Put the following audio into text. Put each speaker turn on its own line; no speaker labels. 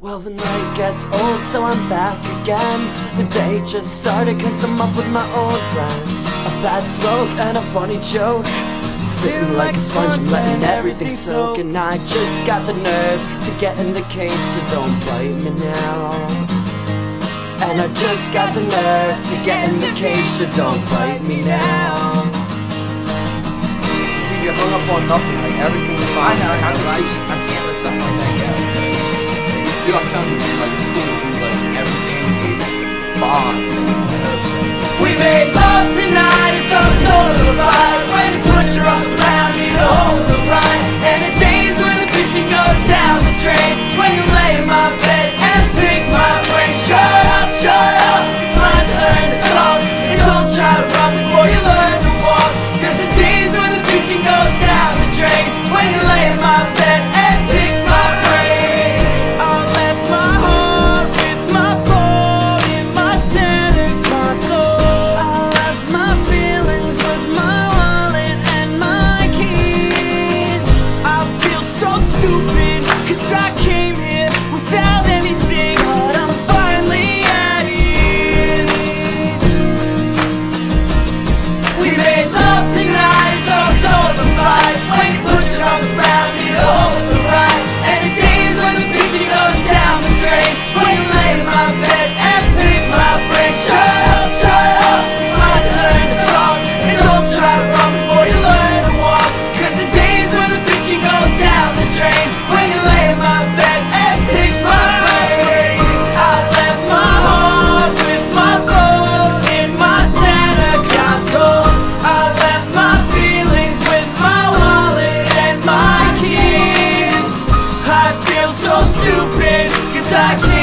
Well, the night gets old, so I'm back again. The day just started, cause I'm up with my old friends. A fat smoke and a funny joke. Sitting like a sponge, I'm letting everything soak. And I just got the nerve to get in the cage, so don't bite me now. And I just got the nerve to get in the cage, so don't bite me now.
You get hung up on nothing, like everything's
I
fine.
know, I,
Everything's
I,
just-
I can't
Dude, I'm telling you, like, it's cool. Like, everything is fine.
We made love tonight, it's some sort of vibe. When you put your arms stupid, cause I can't.